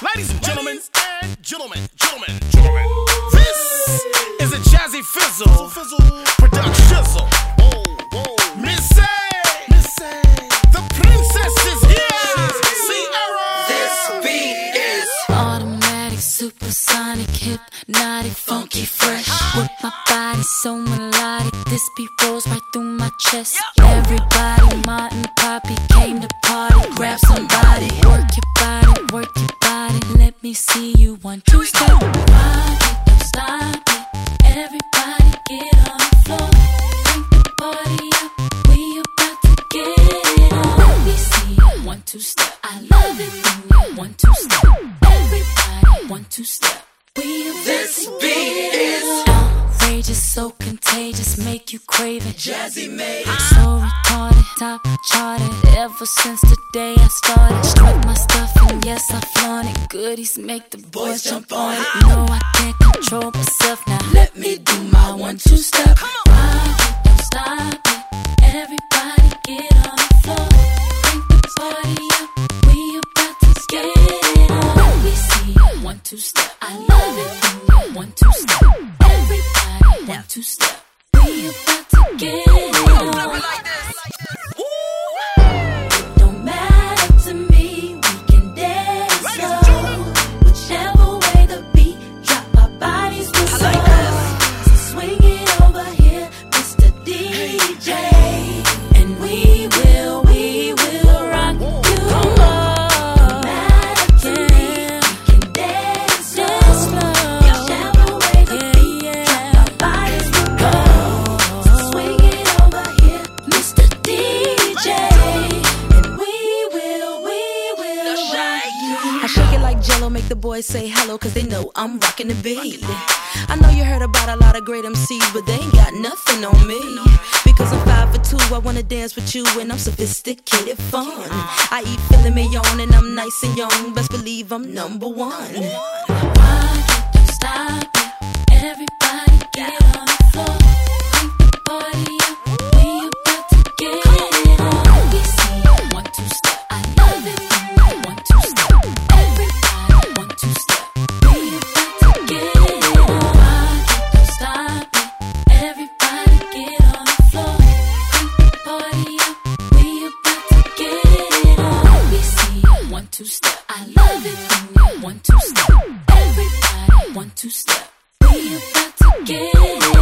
Ladies and gentlemen, and gentlemen, gentlemen, gentlemen. This is a Jazzy Fizzle, fizzle, fizzle production shizzle. Missy, Missy, the princess is here. Ciara. This beat is Automatic, supersonic, hypnotic, funky, fresh. With my body so melodic, this beat rolls right through my chest. Everybody, Martin, Poppy came to party. Grab somebody, work your body, work your me see you one, two, step. Rock it, don't stop it. Everybody get on the floor. Crank the party up. We about to get it on. Let me see you one, two, step. I love it when you one, two, step. Everybody, one, two, step. We about This to beat get is it. Outrageous, so contagious, make you crave it. Jazzy made So retarded, top charted. Ever since the day I started, struck my stuff and yes I flaunt it. Goodies make the boys jump on it. No, I can't control myself now. Let me do my one-two step. Rock it, don't stop it. We about to shake it like jello, make the boys say hello, cause they know I'm rocking the beat. I know you heard about a lot of great MCs, but they ain't got nothing on me. Because I'm five for two, I wanna dance with you, and I'm sophisticated fun. I eat filet mignon, and I'm nice and young. Best believe I'm number one. Rock it, don't stop I love it when you one two step. Everybody one two step. We about to get it